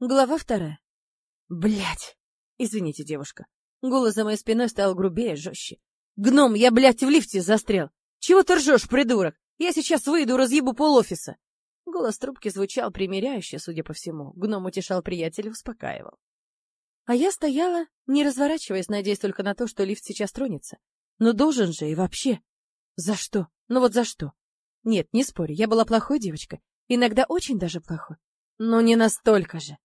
Глава вторая. Блять! Извините, девушка. Голос за моей спиной стал грубее, жестче. Гном, я, блядь, в лифте застрял. Чего ты ржешь, придурок? Я сейчас выйду, разъебу пол офиса. Голос трубки звучал примиряюще, судя по всему. Гном утешал приятеля, успокаивал. А я стояла, не разворачиваясь, надеясь только на то, что лифт сейчас тронется. Но должен же и вообще. За что? Ну вот за что? Нет, не спорю, я была плохой девочкой. Иногда очень даже плохой. Но не настолько же.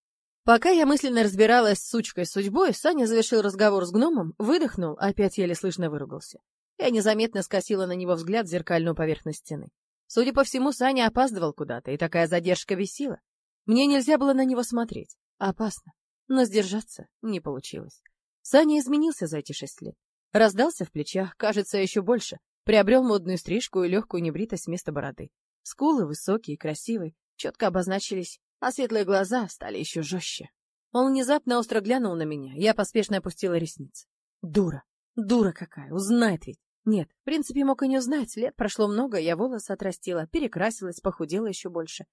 Пока я мысленно разбиралась с сучкой судьбой, Саня завершил разговор с гномом, выдохнул, опять еле слышно выругался. Я незаметно скосила на него взгляд в зеркальную поверхность стены. Судя по всему, Саня опаздывал куда-то, и такая задержка висела. Мне нельзя было на него смотреть. Опасно. Но сдержаться не получилось. Саня изменился за эти шесть лет. Раздался в плечах, кажется, еще больше. Приобрел модную стрижку и легкую небритость вместо бороды. Скулы высокие, красивые, четко обозначились а светлые глаза стали еще жестче. Он внезапно остро глянул на меня, я поспешно опустила ресницы. Дура, дура какая, узнает ведь. Нет, в принципе, мог и не узнать, лет прошло много, я волосы отрастила, перекрасилась, похудела еще больше.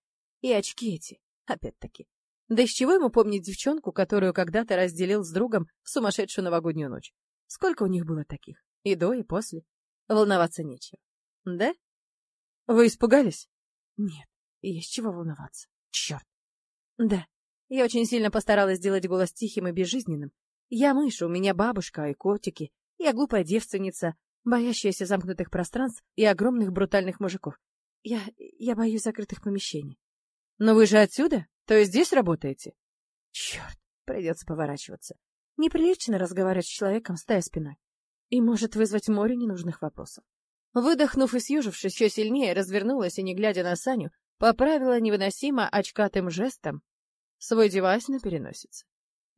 И очки эти, опять-таки. Да из чего ему помнить девчонку, которую когда-то разделил с другом в сумасшедшую новогоднюю ночь? Сколько у них было таких? И до, и после. Волноваться нечего. Да? Вы испугались? Нет, есть чего волноваться. Черт. Да, я очень сильно постаралась сделать голос тихим и безжизненным. Я мышь, у меня бабушка и котики. Я глупая девственница, боящаяся замкнутых пространств и огромных брутальных мужиков. Я... я боюсь закрытых помещений. Но вы же отсюда? То есть здесь работаете? Черт, придется поворачиваться. Неприлично разговаривать с человеком, стоя спиной. И может вызвать море ненужных вопросов. Выдохнув и съежившись еще сильнее, развернулась и, не глядя на Саню, поправила невыносимо очкатым жестом свой девайс на переносице.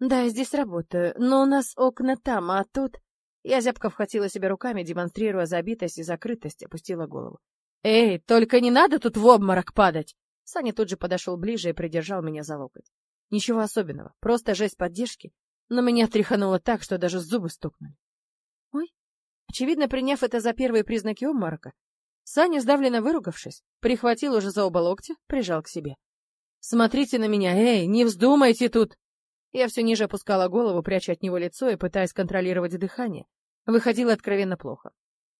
«Да, я здесь работаю, но у нас окна там, а тут...» Я зябко вхватила себя руками, демонстрируя забитость и закрытость, опустила голову. «Эй, только не надо тут в обморок падать!» Саня тут же подошел ближе и придержал меня за локоть. Ничего особенного, просто жесть поддержки, но меня тряхануло так, что даже зубы стукнули. Ой, очевидно, приняв это за первые признаки обморока, Саня, сдавленно выругавшись, прихватил уже за оба локтя, прижал к себе. «Смотрите на меня, эй, не вздумайте тут!» Я все ниже опускала голову, пряча от него лицо и пытаясь контролировать дыхание. Выходило откровенно плохо.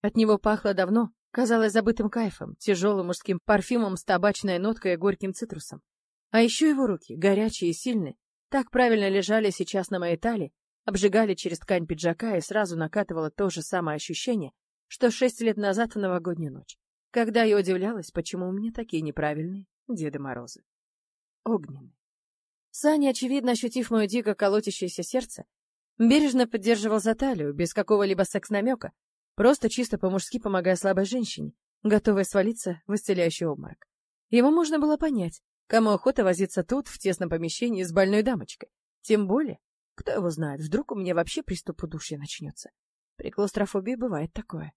От него пахло давно, казалось забытым кайфом, тяжелым мужским парфюмом с табачной ноткой и горьким цитрусом. А еще его руки, горячие и сильные, так правильно лежали сейчас на моей талии, обжигали через ткань пиджака и сразу накатывало то же самое ощущение, что шесть лет назад в новогоднюю ночь, когда я удивлялась, почему у меня такие неправильные Деды Морозы. Огненный. Саня, очевидно ощутив мое дико колотящееся сердце, бережно поддерживал за талию, без какого-либо секс-намека, просто чисто по-мужски помогая слабой женщине, готовой свалиться в исцеляющий обморок. Его можно было понять, кому охота возиться тут, в тесном помещении с больной дамочкой. Тем более, кто его знает, вдруг у меня вообще приступ удушья начнется. При клаустрофобии бывает такое.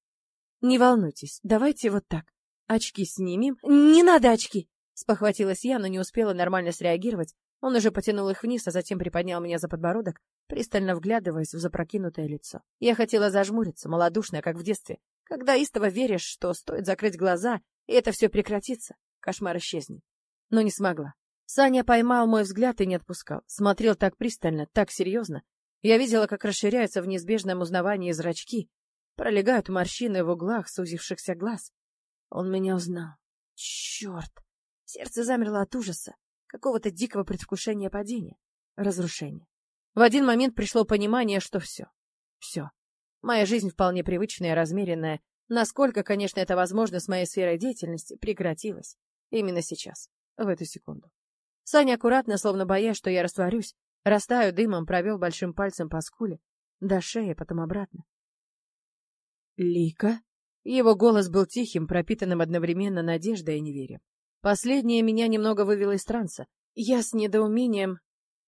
Не волнуйтесь, давайте вот так. Очки снимем. Не надо очки! Спохватилась я, но не успела нормально среагировать. Он уже потянул их вниз, а затем приподнял меня за подбородок, пристально вглядываясь в запрокинутое лицо. Я хотела зажмуриться, малодушная, как в детстве, когда истово веришь, что стоит закрыть глаза, и это все прекратится, кошмар исчезнет. Но не смогла. Саня поймал мой взгляд и не отпускал. Смотрел так пристально, так серьезно, я видела, как расширяются в неизбежном узнавании зрачки, пролегают морщины в углах сузившихся глаз. Он меня узнал. Черт! Сердце замерло от ужаса, какого-то дикого предвкушения падения, разрушения. В один момент пришло понимание, что все. Все. Моя жизнь вполне привычная размеренная, насколько, конечно, это возможно с моей сферой деятельности, прекратилась. Именно сейчас, в эту секунду. Саня аккуратно, словно боясь, что я растворюсь, Растаю дымом, провел большим пальцем по скуле, до шеи, потом обратно. «Лика?» Его голос был тихим, пропитанным одновременно надеждой и неверием. Последнее меня немного вывело из транса. Я с недоумением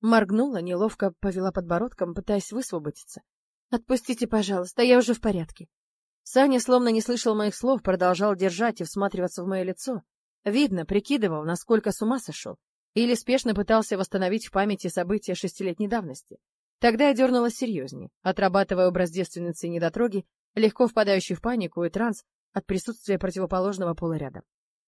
моргнула, неловко повела подбородком, пытаясь высвободиться. «Отпустите, пожалуйста, я уже в порядке». Саня, словно не слышал моих слов, продолжал держать и всматриваться в мое лицо. Видно, прикидывал, насколько с ума сошел. Или спешно пытался восстановить в памяти события шестилетней давности. Тогда я дернулась серьезнее, отрабатывая образ девственницы недотроги, легко впадающей в панику и транс от присутствия противоположного пола рядом.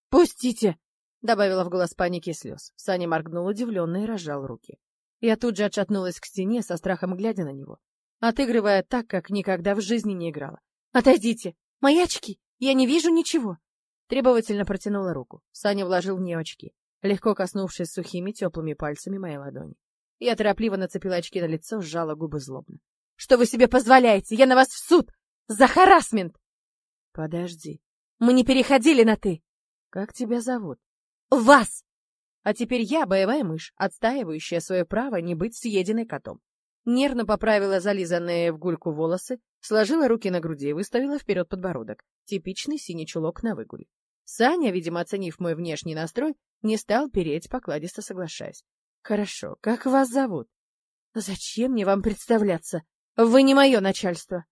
«Пустите!» — добавила в голос паники слез. Саня моргнул удивленно и разжал руки. Я тут же отшатнулась к стене, со страхом глядя на него, отыгрывая так, как никогда в жизни не играла. «Отойдите! Мои очки! Я не вижу ничего!» Требовательно протянула руку. Саня вложил в нее очки, легко коснувшись сухими теплыми пальцами моей ладони. Я торопливо нацепила очки на лицо, сжала губы злобно. «Что вы себе позволяете? Я на вас в суд! За харасмент!» «Подожди. Мы не переходили на «ты». Как тебя зовут?» «Вас!» А теперь я боевая мышь, отстаивающая свое право не быть съеденной котом. Нервно поправила зализанные в гульку волосы, сложила руки на груди и выставила вперед подбородок. Типичный синий чулок на выгуле. Саня, видимо, оценив мой внешний настрой, не стал переть, покладисто соглашаясь. «Хорошо, как вас зовут?» «Зачем мне вам представляться? Вы не мое начальство».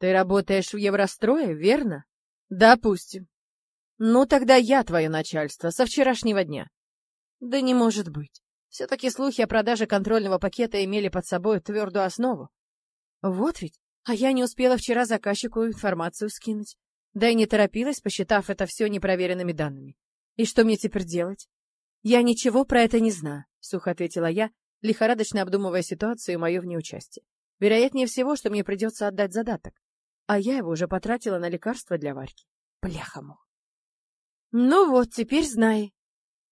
«Ты работаешь в Еврострое, верно?» «Допустим». «Ну, тогда я твое начальство, со вчерашнего дня». Да не может быть. Все-таки слухи о продаже контрольного пакета имели под собой твердую основу. Вот ведь, а я не успела вчера заказчику информацию скинуть. Да и не торопилась, посчитав это все непроверенными данными. И что мне теперь делать? Я ничего про это не знаю, сухо ответила я, лихорадочно обдумывая ситуацию и мое в ней участие. Вероятнее всего, что мне придется отдать задаток. А я его уже потратила на лекарства для Варьки. Бляха-мух. Ну вот, теперь знай.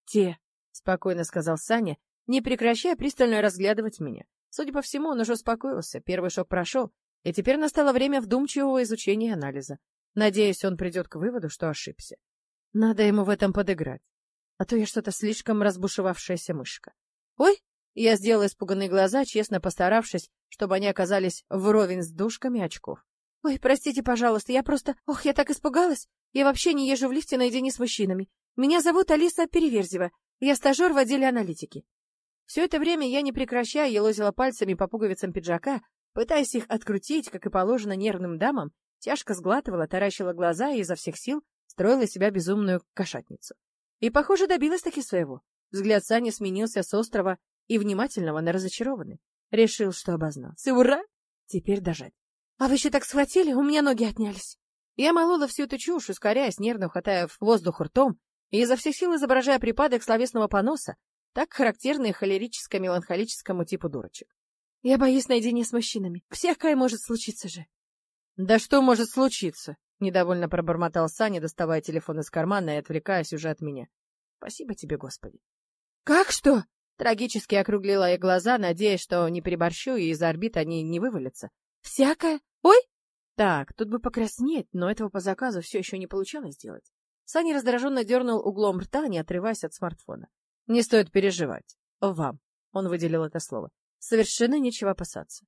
Те, — спокойно сказал Саня, не прекращая пристально разглядывать меня. Судя по всему, он уже успокоился, первый шок прошел, и теперь настало время вдумчивого изучения анализа. Надеюсь, он придет к выводу, что ошибся. Надо ему в этом подыграть, а то я что-то слишком разбушевавшаяся мышка. «Ой!» — я сделала испуганные глаза, честно постаравшись, чтобы они оказались вровень с дужками очков. «Ой, простите, пожалуйста, я просто... Ох, я так испугалась! Я вообще не езжу в лифте наедине с мужчинами. Меня зовут Алиса Переверзева. Я стажер в отделе аналитики. Все это время я, не прекращая, елозила пальцами по пуговицам пиджака, пытаясь их открутить, как и положено нервным дамам, тяжко сглатывала, таращила глаза и изо всех сил строила себя безумную кошатницу. И, похоже, добилась таки своего. Взгляд Сани сменился с острого и внимательного на разочарованный. Решил, что обознался. Ура! Теперь дожать. А вы еще так схватили? У меня ноги отнялись. Я молола всю эту чушь, ускоряясь, нервно хватая в воздух ртом, и изо всех сил изображая припадок словесного поноса, так характерный холерическо-меланхолическому типу дурочек. Я боюсь наедине с мужчинами. Всякое может случиться же. Да что может случиться? Недовольно пробормотал Саня, доставая телефон из кармана и отвлекаясь уже от меня. Спасибо тебе, Господи. Как что? Трагически округлила я глаза, надеясь, что не переборщу, и из орбит они не вывалятся. Всякое? Ой! Так, тут бы покраснеть, но этого по заказу все еще не получалось сделать. Саня раздраженно дернул углом рта, не отрываясь от смартфона. «Не стоит переживать. Вам», — он выделил это слово, — «совершенно нечего опасаться».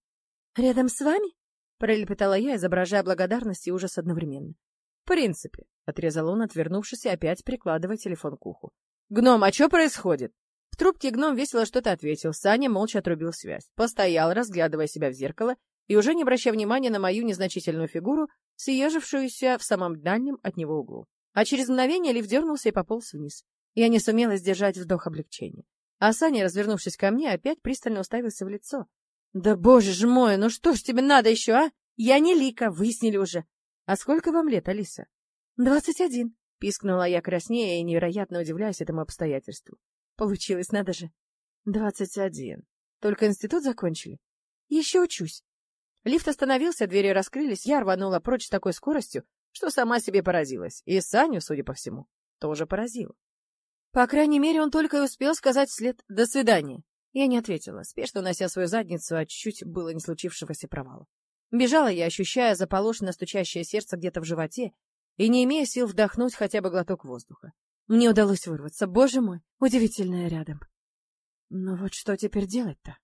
«Рядом с вами?» — пролепетала я, изображая благодарность и ужас одновременно. «В принципе», — отрезал он, отвернувшись и опять прикладывая телефон к уху. «Гном, а что происходит?» В трубке гном весело что-то ответил. Саня молча отрубил связь. Постоял, разглядывая себя в зеркало, и уже не обращая внимания на мою незначительную фигуру, съежившуюся в самом дальнем от него углу. А через мгновение лифт дернулся и пополз вниз. Я не сумела сдержать вдох облегчения. А Саня, развернувшись ко мне, опять пристально уставился в лицо. «Да боже ж мой, ну что ж тебе надо еще, а? Я не Лика, выяснили уже. А сколько вам лет, Алиса?» «Двадцать один», — пискнула я краснее и невероятно удивляясь этому обстоятельству. Получилось, надо же. «Двадцать один. Только институт закончили?» «Еще учусь». Лифт остановился, двери раскрылись, я рванула прочь с такой скоростью, что сама себе поразилась, и Саню, судя по всему, тоже поразила. По крайней мере, он только и успел сказать вслед «до свидания». Я не ответила, спешно унося свою задницу от чуть было не случившегося провала. Бежала я, ощущая заполошенно стучащее сердце где-то в животе и не имея сил вдохнуть хотя бы глоток воздуха. Мне удалось вырваться, боже мой, удивительное рядом. Но вот что теперь делать-то?